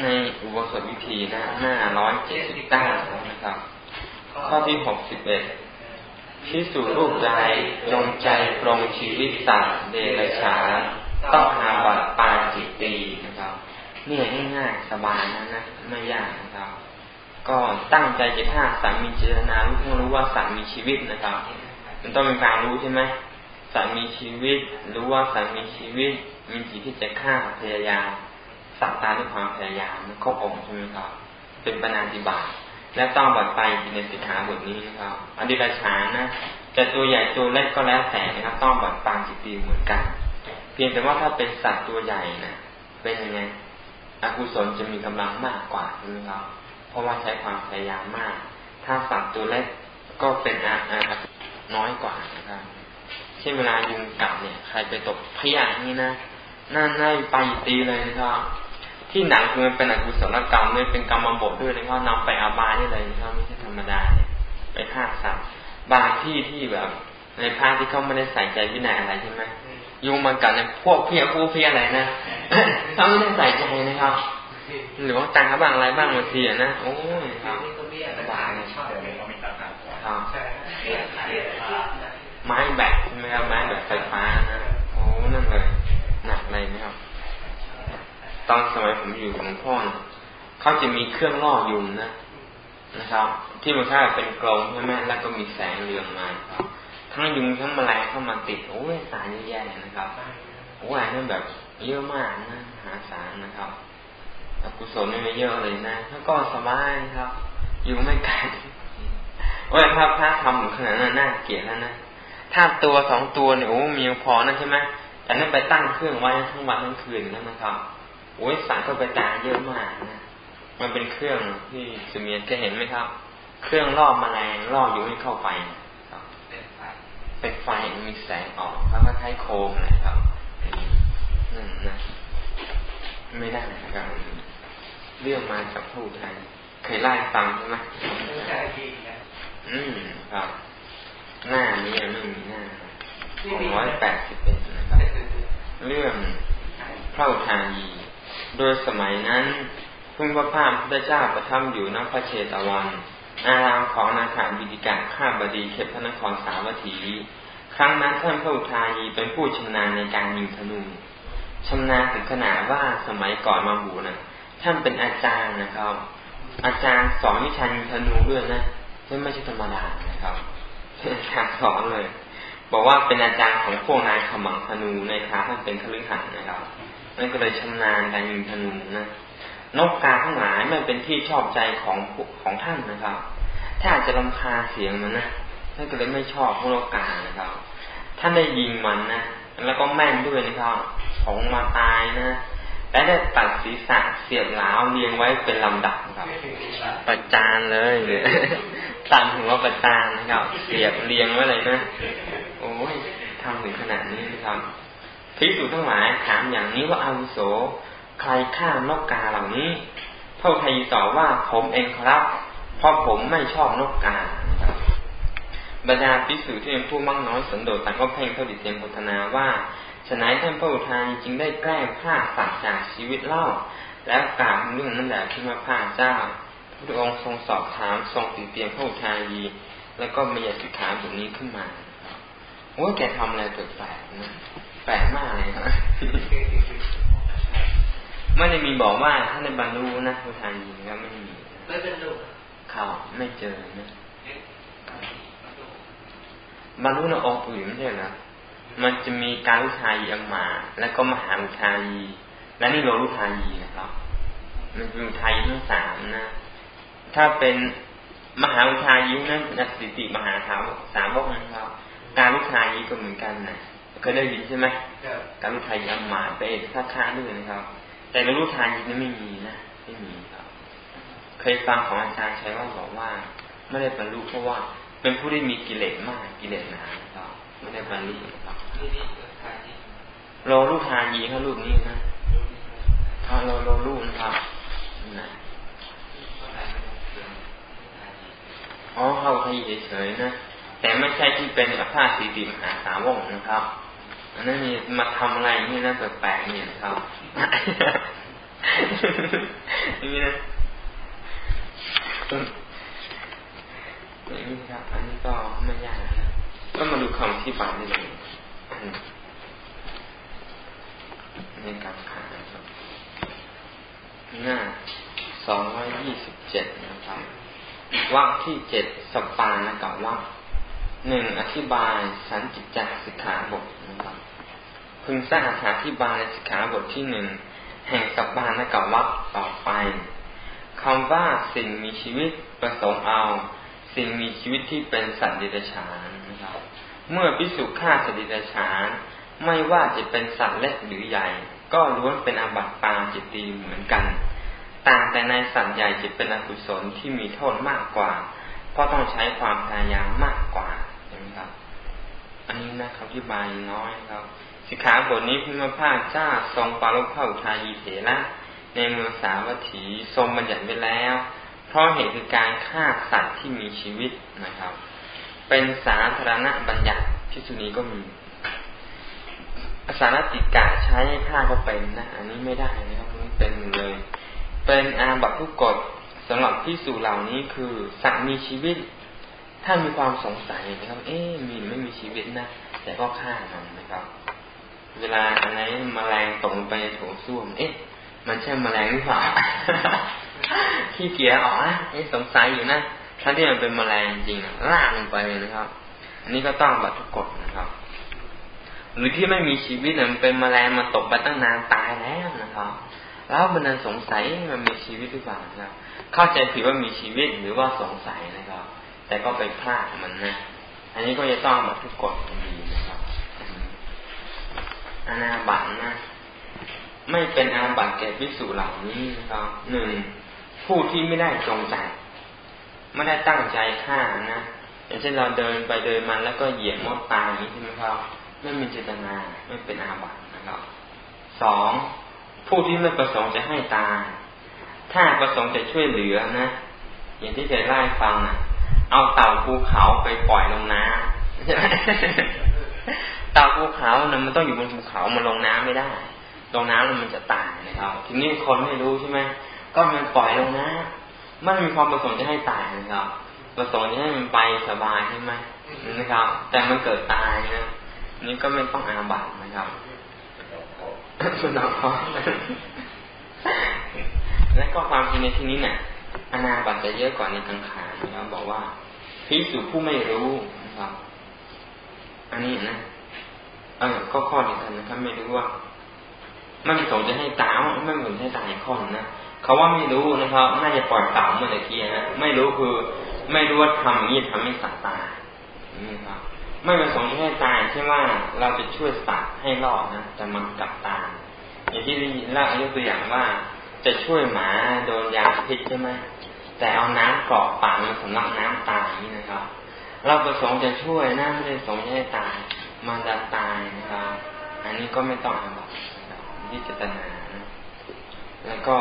ในอุโบสถวิธีนะหน้าร้อยเจ็ดสิบเก้านะครับ ข้อที่หกสิบเอ็ดพิสูรูปใดจงใจปรงชีวิตสัตว์เดรัจฉานต้องหาบัตรปาจิตตีนะครับเนี่ยง่ายๆสบายนะนะไม่ยากนะครับ ก็ตั้งใจจะฆ่าสัตว์มีเจตนารู้ต้องรู้ว่าสัตว์มีชีวิตนะครับ มันต้องเป็นการรู้ใช่ไหมสัตว์มีชีวิต รู้ว่าสัตว์มีชีวิตมีจิตที่จะฆ่าพยายาม สัตตาด้วยความพยายามครบองค์ใช่ไหมครับ เป็นปณาติบาตและต้องบัดไปในสิกขาบทนี้นะครับอดีตฉานนะจะตัวใหญ่ตัวเล็กก็แล้วแต่นะครับ ต้องบัดปางจิตตีเหมือนกัน เพียงแต่ว่าถ้าเป็นสัตว์ตัวใหญ่นะเป็นยังไงอกุศลจะมีกำลังมากกว่าใช่ไหมครับ เพราะว่าใช้ความพยายามมาก ถ้าสัตว์ตัวเล็กก็เป็นอาอาน้อยกว่านะครับเช่นเวลายุงกัดเนี่ยใครไปตกพยานี่นะน่าน่าไปตีเลยนะครับ ที่หนังคือมันเป็นอกุศลกรรมเลยเป็นกรรมบทด้วยนะครับนำไปอาบายได้เลยนะครับไม่ใช่ธรรมดาเนี่ยไปฆ่าสัตว์บางที่ที่แบบ ในภาคที่เขาไม่ได้ใส่ใจวินัยอะไรใช่ไหมยุงมันกัดในพวกเพี้ยผู้เพี้ยอะไรนะเขาไม่ได้ใส่ใจนะครับหรือว่าตังเขาบ้างอะไรบ้างบางทีนะโอ้ยครับบางครับไม้แบกใช่ไหมครับไม้แบบไฟฟ้านะโอ้นั่นเลยหนักเลยนะครับ ตอนสมัยผมอยู่กับหลวงพ่อเขาจะมีเครื่องล่อยุงนะนะครับ ที่มันค่าเป็นกลมใช่ไหมแล้วก็มีแสงเรืองมาครับทั้งยุงทั้งแมลงเข้ามาติดโอ้ยสารเยอะแยะนะครับโอ้ยนั่นแบบเยอะมากนะหาสารนะครับกุศลไม่เยอะเลยนะแล้วก็สบายครับยุงไม่กัดโอ้ยถ้าพระทำขนาดนั้นน่าเกลียดแล้วนะถ้าตัวสองตัวเนี่ยโอ้มีพอนะใช่ไหมแต่นั่นไปตั้งเครื่องไว้ทั้งวันทั้งคืนนั่นนะครับ โอ้ยสารก็ไปตายเยอะมากนะมันเป็นเครื่องที่สมียนเคยเห็นไหมครับ เครื่องล่อมแมลงล่อยุงให้เข้าไปเป็นไฟมีแสงออกแล้วก็ใช้โคมนะครับนั่นนะไม่ได้นะครับเรื่องมาจากผู้ไทยเคยไล่ฟังใช่ไหมใช่จริงนะอืมครับ หน้านี้ไม่มีหน้าสองร้อยแปดสิบเอ็ดนะครับ เรื่องพระอุทายี โดยสมัยนั้นพึ่งพระพามพระเจ้าประทับอยู่ณพระเชตวัน อารามของนาถาบิดิกาข้าบดีเขตพระนครสาวัตถี ครั้งนั้นท่านพระอุทายีเป็นผู้ชำนาญในการยิงธนูชำนาญถึงขนาดว่าสมัยก่อนมาบูนะท่านเป็นอาจารย์นะครับ อาจารย์สอนวิชายิงธนูด้วยนะไม่ใช่ธรรมดานะครับเป็นอาจารย์สอนเลย บอกว่าเป็นอาจารย์ของพวกนายขมังธนูในทาท่านเป็นคฤหัสถ์นะครับ นั่นก็เลยชำนาญการยิงธนูนะนกกาทั้งหลายไม่เป็นที่ชอบใจของของท่านนะครับ ถ้าอาจจะลำคาเสียงมันนะท่านก็เลยไม่ชอบพวกนกกานะครับ ท่านได้ยิงมันนะแล้วก็แม่นด้วยนะครับของมาตายนะและได้ตัดศีรษะเสียบหลาวเรียงไว้เป็นลำดับครับ ประจานเลยตัดหัวประจานนะครับ เสียบเรียงไว้เลยนะ โอ้ยทำถึงขนาดนี้นะครับ พิสูจทั้งหลายถามอย่างนี้ว่าอาวุโส ใครฆ่านกกาเหล่านี้พระทัยตอบว่าผมเองครับ เพราะผมไม่ชอบนกกาบรรดาพิสูจที่เป็นผู้มั่งน้อยสันโดษต่างก็เพ่งเข้าดิเตียนพัฒนาว่าฉนัยท่านพระอุทัยจึงได้แกล้งฆ่าสัตว์จากชีวิตเล่า แล้วกล่าวเรื่องนั้นแหละที่มาฆ่าเจ้าพระองค์ทรงสอบถามทรงติเตียนพระอุทัยแล้วก็มีสิกขาบทนี้ขึ้นมาโอ้แกทำอะไรแปลกๆนะ แปลกมากเลยครับไม่ได้มีบอกว่าท่านในบรรลุนะพุทธานีก็ไม่มีไม่บรรลุเขาไม่เจอนะบรรลุในองค์อื่นไม่ใช่เหรอมันจะมีการุทายีอมา แล้วก็มหาอุทายีและนี่โลรุทายีนะครับ มันเป็นอุทายีทั้งสามนะ ถ้าเป็นมหาอุทายีนั่นนัสิติมหาสาวสามวกนะครับ การุทายีก็เหมือนกันนะ เคยได้ยินใช่ไหมการุทายีอมาไปเอกท่าค้าด้วยนะครับ แต่ในรูปทานยินไม่มีนะไม่มีครับ เคยฟังของอาจารย์ใช้ว่าบอกว่า ไม่ได้บรรลุเพราะว่า เป็นผู้ที่มีกิเลสมากกิเลสหนาครับไม่ได้บรรลุครับโลรูปทานยีเขารูปนี้นะถ้าโลโลรูปนะครับนะอ๋อเขาทยีเฉยๆนะแต่ไม่ใช่ที่เป็นอภาสีติมหาสาวงนะครับ อันนั้นนี่มาทำอะไรนี่น่าแปลกๆเนี่ยครับอย่างนี้นะอย่างนี้ครับ อันนี้ก็ไม่ยากนะก็มาดูคำที่บายได้เลยในการขาครับหน้าสองร้อยยี่สิบเจ็ดนะครับวักที่เจ็ดสปานะกับวัก หนึ่งอธิบายสันจิตจสิกขาบทนะครับพึงทราบอธิบายสิกขาบทที่หนึ่งแห่งสปานกับวักต่อไปคำว่าสิ่งมีชีวิตประสงค์เอา สิ่งมีชีวิตที่เป็นสัตว์ดิบฉานนะครับเมื่อพิสุฆ่าสัตว์ดิบฉานไม่ว่าจะเป็นสัตว์เล็กหรือใหญ่ ก็ล้วนเป็นอาบัติปาจิตตีเหมือนกัน ต่างแต่ในสัตว์ใหญ่จะเป็นอกุศลที่มีโทษมากกว่า เพราะต้องใช้ความพยายามมากกว่า ครับ อันนี้นะครับที่บายน้อยครับ สิกขาบทนี้พิมพาเจ้าทรงปารุภาอุทายีเถระในเมืองสาวัตถีทรงบัญญัติไว้แล้ว เพราะเหตุคือการฆ่าสัตว์ที่มีชีวิตนะครับ เป็นสาธารณบัญญัติที่สุนี้ก็มีสารติกะใช้ฆ่าก็เป็นนะ อันนี้ไม่ได้นะครับมันเป็นเลย เป็นอาบัตทุกกฎสำหรับที่สู่เหล่านี้คือสัตว์มีชีวิต ถ้ามีความสงสัยนะครับ เอ๊มีไม่มีชีวิตนะแต่ก็ฆ่ามันนะครับ เวลาอะไรมแมลงตกไปในโถส้วม เอ๊ะ มันใช่มแมลงหรือเปล่าขี้เกียจอ๋อเอ๊ะสงสัยอยู่นะถ้าที่มันเป็นมแมลงจริงล่าลงไปเลยนะครับ อันนี้ก็ต้องบัตทุกฎนะครับ หรือที่ไม่มีชีวิตมันเป็นมแมลงมาตกไปตั้งนานตายแล้วนะครับแล้วมันนั้นสงสัยมันมีชีวิตหรือเปล่าครับ เข้าใจผิดว่ามีชีวิตหรือว่าสงสัยนะครับ แต่ก็ไปพลาดมันนะ อันนี้ก็จะต้องมาทุกกฎดีนะครับอนาบัตนะ ไม่เป็นอาบัตแก่พิสูจเหล่านี้นะครับหนึ่งผู้ที่ไม่ได้จงใจ ไม่ได้ตั้งใจฆ่านะอย่างเช่นเราเดินไปเดินมาแล้วก็เหยียบมดตายอย่างนี้ใช่ไหมครับไม่มีเจตนาไม่เป็นอาบัตนะครับสองผู้ที่ไม่ประสงค์จะให้ตายถ้าประสงค์จะช่วยเหลือนะอย่างที่เคยเล่ฟังนะ เอาเต่าภูเขาไปปล่อยลงน้ำเต่าภูเขาเนี่ยมันต้องอยู่บนภูเขามันลงน้ำไม่ได้ ลงน้ำแล้วมันจะตายนะครับ ทีนี้คนไม่รู้ใช่ไหมก็มันปล่อยลงน้ำมันมีความประสงค์จะให้ตายนะครับ ประสงค์จะให้มันไปสบายใช่ไหมนะครับ แต่มันเกิดตายนะนี่ก็ไม่ต้องอาบัตนะครับสนัขพอและก็ความจริงในที่นี้เนี่ยอนาบัตจะเยอะกว่าในกังขา นะครับบอกว่าพิสูจผู้ไม่รู้นะครับ อันนี้นะเออก็ข้อเดียวกันนะครับ ไม่รู้ว่าไม่ประสงค์จะให้ตาไม่เหมือนให้ตายข้อนะเขาว่าไม่รู้นะครับ น่าจะปล่อยเต่าเมื่อกี้นะไม่รู้คือ ไม่รู้ว่าทำอย่างนี้ทำให้สัตว์ตายนี่ครับ ไม่ประสงค์จะให้ตายใช่ว่าเราจะช่วยสัตว์ให้รอดนะแต่มันกลับตายอย่างที่เล่ายกตัวอย่างว่า จะช่วยหมาโดนยาพิษใช่ไหม แต่เอาน้ำกรอกปากมันสำลักน้ำตายนี่นะครับ เราประสงค์จะช่วยนะไม่ได้ประสงค์จะให้ตาย มันจะตายนะครับ อันนี้ก็ไม่ต้องอาบัตที่เจตนาแล้วก็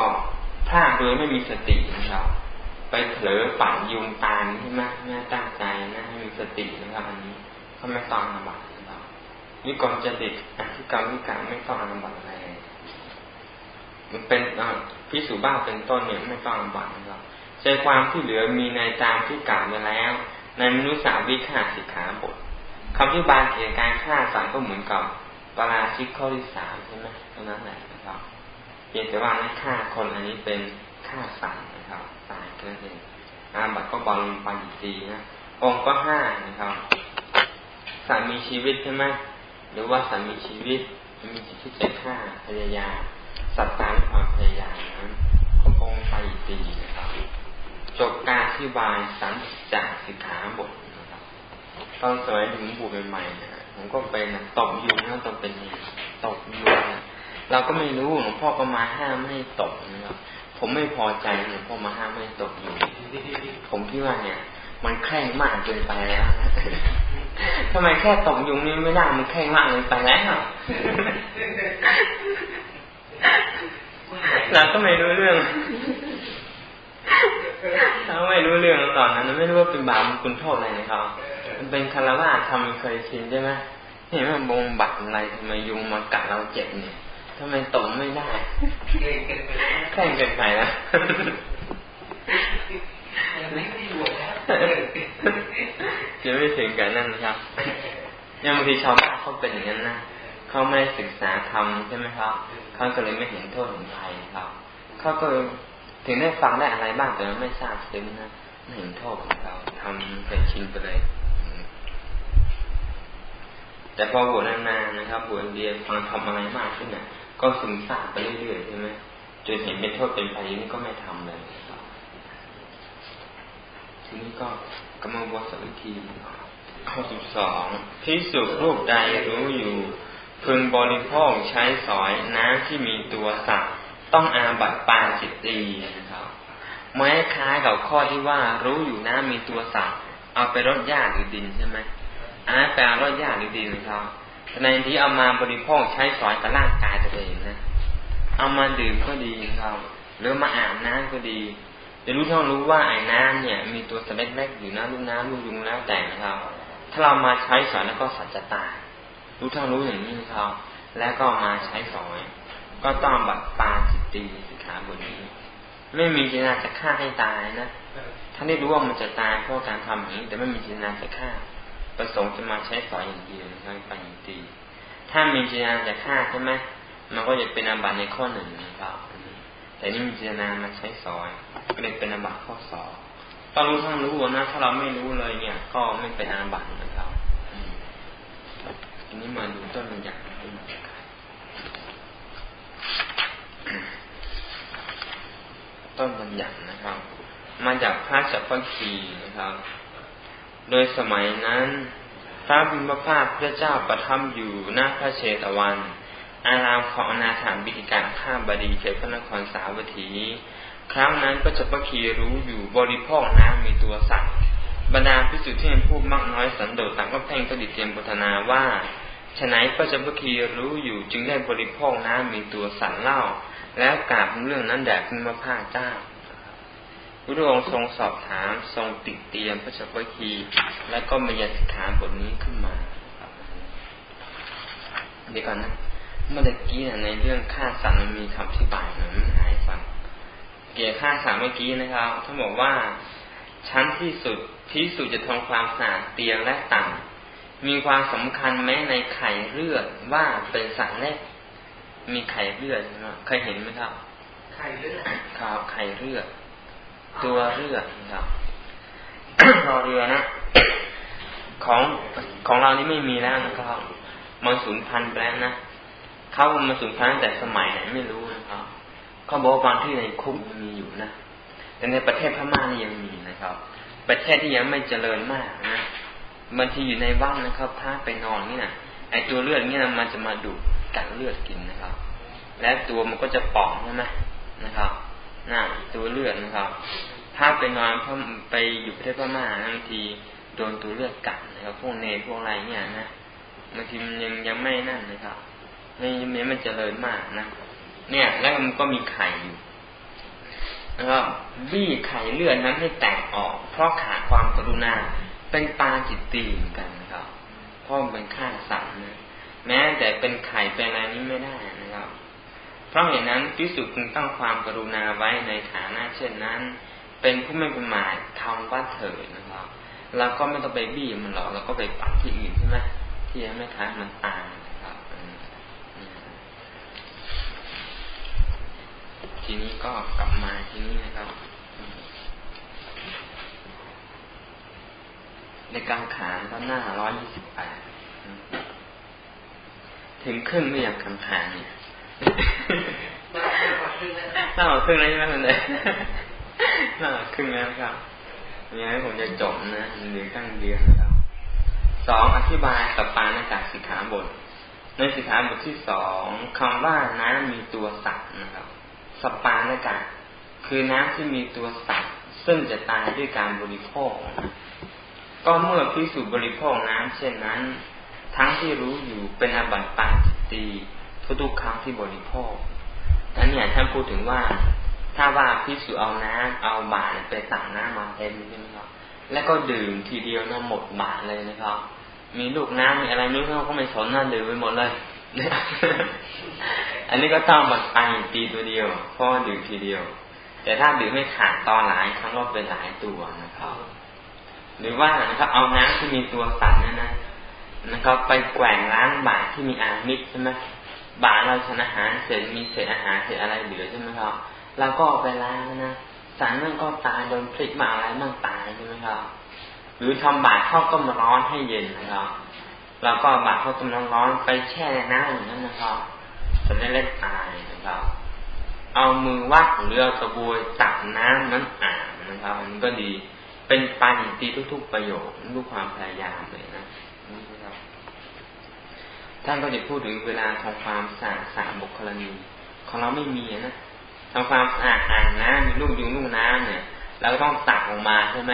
ถ้าโดยไม่มีสตินะครับ ไปเผลอปั่นยุงตายใช่ไหมไม่ตั้งใจนะให้มีสตินะครับ อันนี้ก็ไม่ต้องอาบัตนะครับวิกรจดิตอธิกรรมวิการไม่ต้องอาบัตอะไรมันเป็นพิสูจบ้าเป็นต้นเนี่ยไม่ต้องอาบัตนะครับ ใจความที่เหลือมีในตามที่กล่าวมาแล้ว ในมนุษยสาวิฆาสิกขาบทคำที่บานเกี่ยวกับการฆ่าสัตว์ก็เหมือนกับปราชิกข้อที่สามใช่ไหมเท่านั้นแหละนะครับเพียงแต่ว่าในฆ่าคนอันนี้เป็นฆ่าสัตว์นะครับตายก็เองอาบัตก็บอลลงไปจีนะองค์ก็ห้านะครับสัตว์มีชีวิตใช่ไหมหรือว่าสัตว์มีชีวิตมีจิตที่จะฆ่าพยายามสัตว์ตามความพยายามนั้นก็คงไปตีนะครับ จ บการที่บายสันจากสิกขาบทนะครับตอนสมัยถึงบูใหม่ๆเนี่ยผมก็เป็นตบยุงนะตบเป็นตบยุงเราก็ไม่รู้หลวงพ่อก็มาห้ามไม่ให้ตบนะครับผมไม่พอใจหลวงพ่อมาห้ามไม่ให้ตบยุงผมคิดว่าเนี่ย มันแคร่งมากเกินไปแล้วทำไมแค่ตกยุงนี่ไม่ได้มันแข่งมากเลยไปแล้วเราก็ไม่รู้เรื่อง เราไม่รู้เรื่องตอนนั้นไม่รู้ว่าเป็นบาปคุณโทษอะไรนะครับมันเป็นคารวะทำเคยชินใช่ไหมเห็นไหมบงบัตอะไรทำไมยุงมากัดเราเจ็บเนี่ยทำไมตกไม่ได้แค่ร่งเกินไปนะยังไม่ถึงกันนั่นครับยังบางทีชาวบ้านเขาเป็นอย่างนั้นนะเขาไม่ศึกษาธรรมใช่ไหมครับเขาก็เลยไม่เห็นโทษของภัยครับเขาก็ ถึงได้ฟังได้อะไรบ้างแต่ไม่ทราบซึ้งนะไม่เห็นโทษของเขาทำเป็นชินไปเลย แต่พอบวชนานๆนะครับบวชเรียนฟังทำอะไรมากขึ้นเนี่ยก็ซึมซาบไปเรื่อยๆใช่ไหมจนเห็นเป็นโทษเป็นภัยนี่ก็ไม่ทำเลยทีนี้ก็กำลังบวชสักทีข้อสิบสองพิสุรูปใดรู้อยู่ พึงบริโภคใช้สอยน้ำที่มีตัวสัตว์ ต้องอาบัตปาจิตตีนะครับแม้คล้ายกับข้อที่ว่ารู้อยู่น้ำมีตัวสัตว์เอาไปรดหญ้าหรือดินใช่ไหมอันนั้นแปลรดหญ้าหรือดินนะครับในที่เอามาบริโภคใช้สอยกับร่างกายตัวเองนะ เอามาดื่มก็ดีนะครับหรือมาอาบน้ำก็ดีจะรู้เท่องรู้ว่าไอ้น้ำเนี่ย มีตัวสเล็กๆอยู่นะลูกน้ำลูกยุงแล้วแต่นะครับ ถ้าเรามาใช้สอยแล้วก็สัจจตารู้เท่องรู้อย่างนี้นะครับแล้วก็มาใช้สอย ก็ต้องบัตรปาจิตตีสิขาบนนี้ ไม่มีเจตนาจะฆ่าให้ตายนะท่านได้รู้ว่ามันจะตายเพราะการทำอย่างนี้ แต่ไม่มีเจตนาจะฆ่า ประสงค์จะมาใช้สอยอย่างเดียวนะครับปาจิตตีถ้ามีเจตนาจะฆ่าใช่ไหมมันก็จะเป็นอาบัติในข้อหนึ่งนะครับแต่นี่มีเจตนามาใช้สอยก็เลยเป็นอาบัติข้อสองต้องรู้ทั้งรู้นะถ้าเราไม่รู้เลยเนี่ย ก็ไม่เป็นอาบัตินะครับอันนี้มาดูต้นมันอย่าง ต้นบัญญัตินะครับ มาจากพระจักรคีนะครับ โดยสมัยนั้น พระบิมพาพระเจ้าประทับอยู่หน้าพระเชตวัน อารามของอนาถามบิดิการข้าบดีเขตพระนครสาวัตถี ครั้งนั้นพระจักรคีรู้อยู่บริโภคน้ำมีตัวสัตว์บรรดาพิสุทธิ์ที่เป็นผู้มากน้อยสันโดษต่างก็เพ่งประดิเตรียมพัฒนาว่าฉนัยพระจักรคีรู้อยู่จึงได้บริโภคน้ำมีตัวสัตว์เล่า แล้วกราบเรื่องนั้นแด่พระพาเจ้าพระองค์ทรงสอบถามทรงติดเตียมพระจักรคี และก็มียสิกขาบทนี้ขึ้นมาเดี๋ยวก่อนนะเมื่อกี้ในเรื่องฆ่าสัตว์มันมีคำอธิบายมันไม่หายฟัง เกี่ยวฆ่าสัตว์เมื่อกี้นะครับท่านบอกว่า ชั้นที่สุดที่สุดจะทำความสะอาดเตียงและต่างมีความสำคัญแม้ในไข่เลือดว่าเป็นสัตว์เล็ก มีไข่เลือดนะเคยเห็นไหมครับ ไข่เลือดครับไข่เลือดตัวเลือดนะครับรอเรือนะ ของของเรานี่ไม่มีแล้วนะครับมันสูญพันธุ์ไปแล้วนะเขามาสูญพันธุ์แต่สมัยไหนไม่รู้นะครับเขาบอกบางที่ในคุกมีอยู่นะแต่ในประเทศพม่านี่ยังมีนะครับ ประเทศที่ยังไม่เจริญมากนะบางทีอยู่ในว่างนะครับพาไปนอนนี่นะไอตัวเลือดนี่นะมันจะมาดูด กัดเลือดกินนะครับ และตัวมันก็จะป่องใช่ไหมนะครับน่าตัวเลือดนะครับ ถ้าไปนอนเพราไปอยู่ประเทศพม่าบางทีโดนตัวเลือดกัดนะครับพวกเนพวกอะไรเนี่ยนะบางทีมันยังยังไม่นั่นนะครับไม่ไม่มันจเจริญมากนะเนี่ย แล้วมันก็มีไข่อยู่นะครับบี้ไข่เลือดนั้นให้แตกออก เพราะขาดความกรุณาเป็นปาจิตตีเหมือนกันนะครับเพราะมันเป็นฆ่าสัตว์นะ แม้แต่เป็นไข่เป็นอะไรนี้ไม่ได้นะครับ เพราะเหตุนั้นพิสุจึงตั้งความกรุณาไว้ในฐานะเช่นนั้น เป็นผู้ไม่ประมาททำว่าเถิดนะครับเราก็ไม่ต้องไปบี้มันหรอกเราก็ไปปักที่อื่นใช่ไหมที่ไม่ค้ามันตายนะครับทีนี้ก็กลับมาที่นี่นะครับ ในกลางขาก็หน้าร้อยยี่สิบแปด ถึงครึ่งไม่อยากกลางขาเนี่ยหน้าครึ่งแล้วใช่ไหมคุณเดหน้าครึ่งแล้วครับยังไงผมจะจบนะหรือตั้งเดียนนะครับสองอธิบายกับปานากาศสิกขาบท ในสิกขาบทที่สองคำว่าน้ำมีตัวสัตว์นะครับสปานากาศคือน้ำที่มีตัวสัตว์ ซึ่งจะตายด้วยการบริโภค ก็เมื่อพิสูจบริโภคน้ำเช่นนั้น ทั้งที่รู้อยู่เป็นอบัติปาจิตตีทุกๆครั้งที่บริโภคนั้นเนี่ยท่านพูดถึงว่า ถ้าว่าพิสูจเอาน้ำเอาบาตรไปตักน้ำมาเต็มใช่ไหมครับ แล้วก็ดื่มทีเดียวนะหมดบาตรเลยนะครับ มีลูกน้ำมีอะไรนู้นเขาก็ไม่สนน่าดื่มไปหมดเลยอันนี้ก็ต้องบัดไปตีตัวเดียวเพราะดื่มทีเดียว แต่ถ้าดื่มไม่ขาดตอนหลายครั้งก็เป็นหลายตัวนะครับ หรือว่านะครับเอาน้ำที่มีตัวสัตว์นั่นนะ นะครับไปแกว่งล้างบาตที่มีอามิตรใช่ไหมบาตเราฉันอาหารเสร็จมีเศษอาหารเศษอะไรเหลือใช่ไหมครับเราก็ไปล้างนะสารนั่นก็ตายโดนพลิกมาอะไรมั่งตายใช่ไหมครับ หรือทำบาตเข้าต้มร้อนให้เย็นนะครับเราก็บาตเข้าต้มร้อนไปแช่ในน้ำอย่างนั้นนะครับจะไม่เล็ดตายนะครับ เอามือวัดหรือเอากระบวยตักน้ำนั้นอ่านนะครับมันก็ดี เป็นปานิตีทุกๆประโยคทุกความพยายามเลยนะ ท่านก็จะพูดถึงเวลาทำความสะอาดสามบุคลณีของเราไม่มีนะทำความสะอาดอ่างน้ำมีลูกยุงลูกน้ำเนี่ยเราก็ต้องตักออกมาใช่ไหม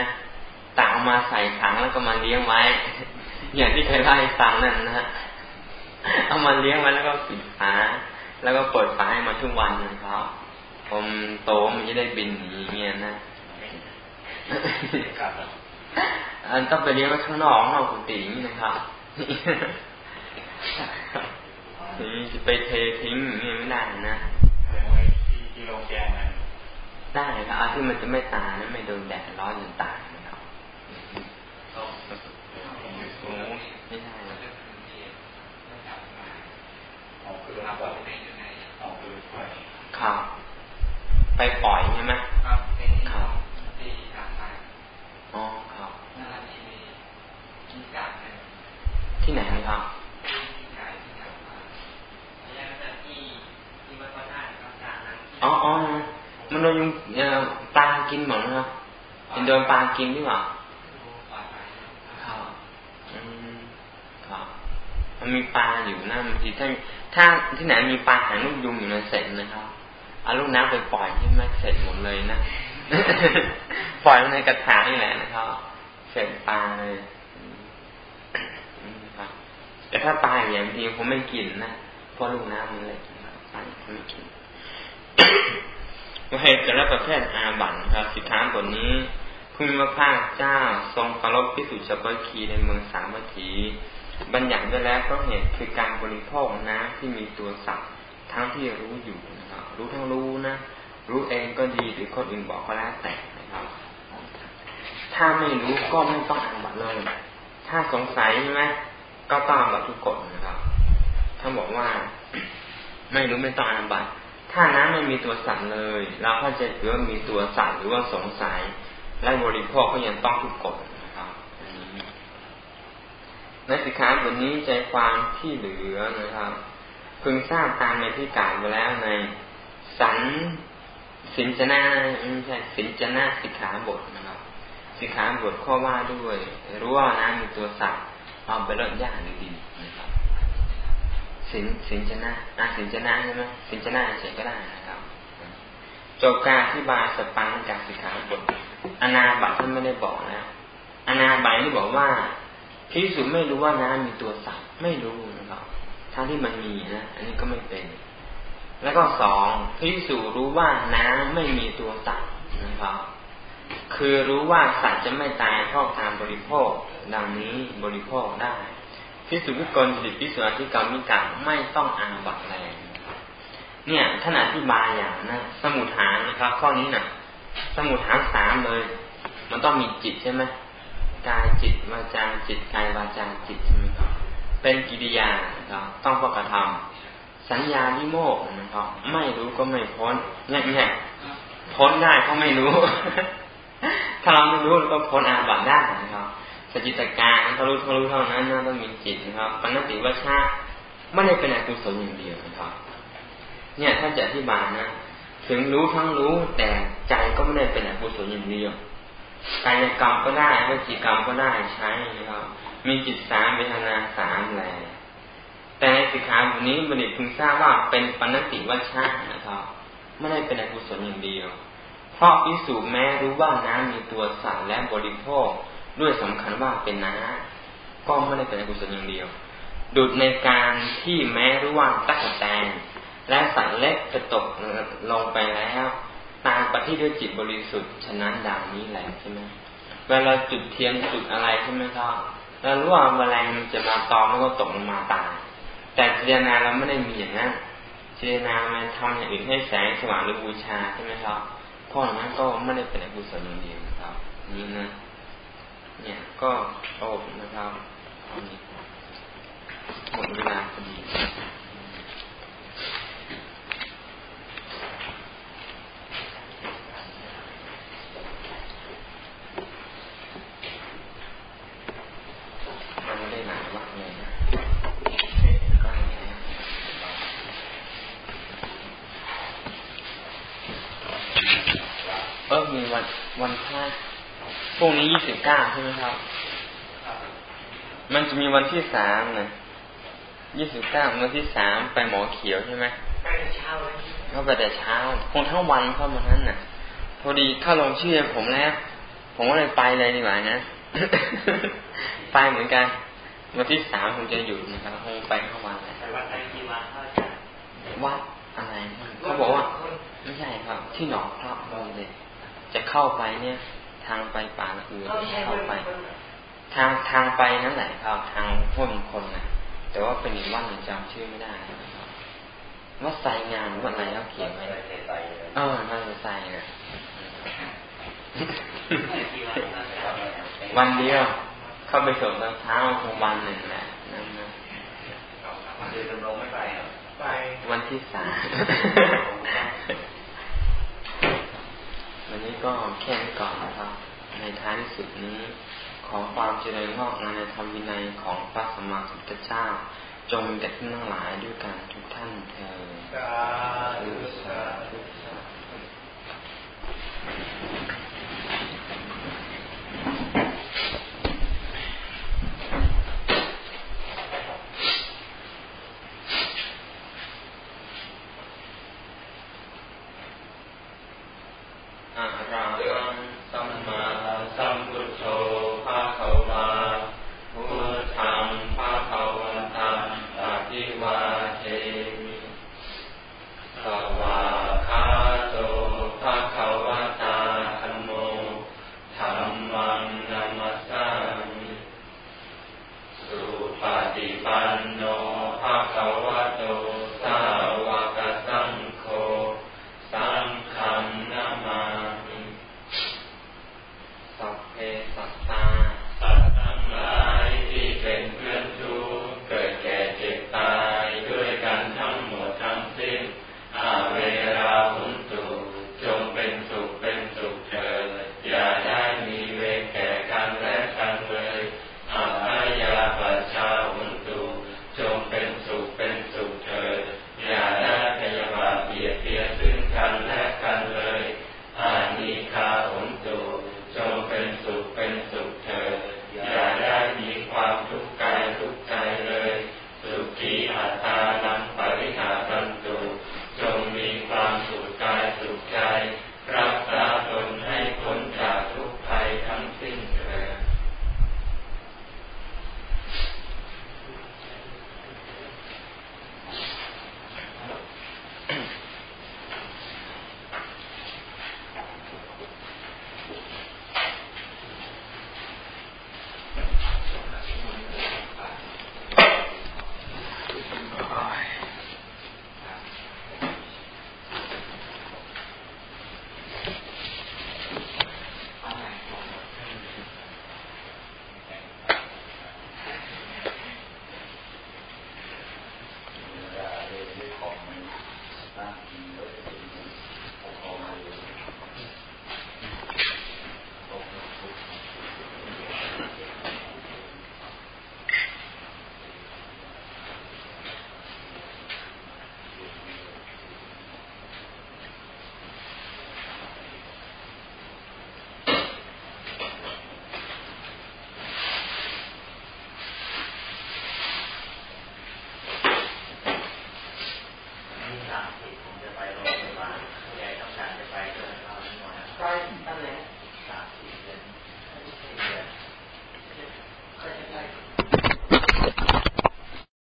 ตักออกมาใส่ถังแล้วก็มาเลี้ยงไว้ อย่างที่เคยเล่าให้ฟังนั่นนะฮะเอามาเลี้ยงไว้แล้วก็ปิดฝาแล้วก็เปิดฝาให้มาทุกวันนะครับผมโตมันจะได้บินหนีเงี้ยนะอันต้องไปเลี้ยงไว้ข้างนอกนอกกุฏินี่นะครับนี่ จะไปเททิ้งนี่ไม่ได้นะที่โรงแกงมันได้ครับเอาที่มันจะไม่ตายนะไม่โดนแดดร้อนจนตายนะครับไม่ใช่ออกคือรับแบบออกคือปล่อยครับไปปล่อยใช่ไหมครับครับที่การไปอ๋อครับนั่นแหละที่มีที่การที่ไหนครับ อ๋ออ๋อมันโดนยุงปลากินเหมือนครับเป็นโดนปลากินหรือเปล่าครับอืมครับมันมีปลาอยู่นะบางทีถ้าถ้าที่ไหนมีปลาหางลูกยุงอยู่ในเสร็จนะครับเอาลูกน้ำไปปล่อยที่แม่เสร็จหมดเลยนะปล่อยในกระถางนี่แหละนะครับเสร็จปลาเลยแต่ถ้าปลาอย่างดีผมไม่กินนะเพราะลูกน้ำมันเลยปลาไม่กิน เหตุและประเภทอาบันครับสิท้าบทนี้พุทธพระเจ้าทรงประลบพิสุจักรคีในเมืองสามัคคีบัญญัติไว้แล้วเพราะเหตุคือการบริโภคน้ำที่มีตัวสัตว์ทั้งที่รู้อยู่นะครับรู้ทั้งรู้นะ รู้เองก็ดีหรือคนอื่นบอกก็แล้วแต่นะครับ ถ้าไม่รู้ก็ไม่ต้องอาบัตเลยถ้าสงสัยใช่ไหมก็ต้องอาบัตทุกกฎนะครับถ้าบอกว่า ไม่รู้ไม่ต้องอาบัต ถ้าน้ำไม่มีตัวสัตว์เลย เราเข้าใจว่ามีตัวสัตว์หรือว่าสงสัย และบริโภคก็ยังต้องทุกกฎนะครับในสิกขาบทนี้ใจความที่เหลือนะครับ พึงทราบตามในที่กล่าวไปแล้วในสันสินจนาไม่ใช่สินจนาสิกขาบทนะครับสิกขาบทข้อว่าด้วย รู้ว่าน้ำมีตัวสัตว์เอาไปลดยากหรือดีนะครับ สินสินจนะอาสินจนะใช่ไหมสินจนะเฉยก็ได้นะครับจบการที่บายสปังจากสิกขาบทอนาบัตท่านไม่ได้บอกนะอนาบัตที่บอกว่าพิสุไม่รู้ว่าน้ำมีตัวสัตว์ไม่รู้นะครับทั้งที่มันมีนะอันนี้ก็ไม่เป็น แล้วก็สองพิสุรู้ว่าน้ำไม่มีตัวสัตว์นะครับคือรู้ว่าสัตว์จะไม่ตายเพราะการบริโภคดังนี้บริโภคได้ พิสุวิกลสิพิสุอธิกรรมิกาไม่ต้องอาบัตแรงเนี่ยขณะที่บายอย่างนะสมุทฐานนะครับ ข้อนี้นะ่ะ สมุทฐานสามเลย มันต้องมีจิตใช่ไหมกายจิตวาจาจิตกายวาจาจิตใช่ไหมครับเป็นกิริยาครับต้องประกระทำสัญญาวิโมกนะครับไม่รู้ก็ไม่พ้นเนี่ยพ้นได้ก็ไม่รู้ ถ้าเราไม่รู้เราก็พ้นอาบัตได้นะครับ สจิตการทะลุทะลุเท่านั้นนะต้องมีจิตนะครับปัญติวัชชาไม่ได้เป็นอกุศลอย่างเดียวนะครับ เนี่ยท่านจะอธิบายนะถึงรู้ทั้งรู้แต่ใจก็ไม่ได้เป็นอกุศลอย่างเดียวกายกรรมก็ได้วิจิกรรมก็ได้ใช้นะครับ มีจิตสามเวทนาสามแลแต่ในสิกขาบทนี้บัณฑิตพึงทราบว่าเป็นปัญติวัชชานะครับไม่ได้เป็นอกุศลอย่างเดียว เพราะพิสูจแม้รู้ว่าน้ำมีตัวสัตว์และบริโภค ด้วยสำคัญว่าเป็นน้าก็ไม่ได้เป็นอกุศลอย่างเดียว ดุดในการที่แม้รู้ว่าตักแตนและสัตว์เล็กจะตกลงไปแล้วตามปฏิด้วยจิตบริสุทธิ์ฉะนั้นดังนี้แหละใช่ไหมเวลาจุดเทียนจุดอะไรใช่ไหมครับเรารู้ว่าแมลงมันจะมาตอมแล้วก็ตกลงมาตายแต่เจตนาเราไม่ได้มีอย่างนั้นเจตนามันทำอย่างอื่นให้แสงสว่างหรือบูชาใช่ไหมครับพราะนั้นก็ไม่ได้เป็นอกุศลอย่างเดียวครับ นี่นะ เนี่ยก็โอ้นะครับมีหมดเวลาพอดีมีวันวันพระ พรุ่งนี้ยี่สิบเก้าใช่ไหมครับ มันจะมีวันที่สามนะยี่สิบเก้าวันที่สามไปหมอเขียวใช่ไหมไปแต่เช้าเลยเขาไปแต่เช้า คงทั้งวันเข้ามานั้นน่ะ พอดีเข้าลงชื่อผมแล้ว ผมก็เลยไปเลยดีกว่านะไปเหมือนกัน วันที่สามผมจะหยุดนะครับคงไปทั้งวันเลยวัดไปกี่วันวัดอะไรเขาบอกว่า ไม่ใช่ครับ ที่หนองพระเลยจะเข้าไปเนี่ย ทางไปป่าอื่นเข้าไป ทางทางไปนั่นแหละครับทางพวกมคนนะแต่ว่าเป็นอีกวัดหนึ่งจำชื่อไม่ได้ครับว่าใส่งานวัดอะไรเขาเขียนไว้เออน่าจะใส่นะวันเดียวเข้าไปส่งตอนเช้าคงวันหนึ่งแหละนั่นนะวันเดียวจำลองไม่ไปไปวันที่สาม วันนี้ก็แค่นี้ก่อนนะครับ ในท้ายที่สุดนี้ ขอความเจริญงอกงามในธรรมวินัยของพระสัมมาสัมพุทธเจ้า จงเด็กทั้งหลายด้วยกันทุกท่านเถิดสาธุสาธุ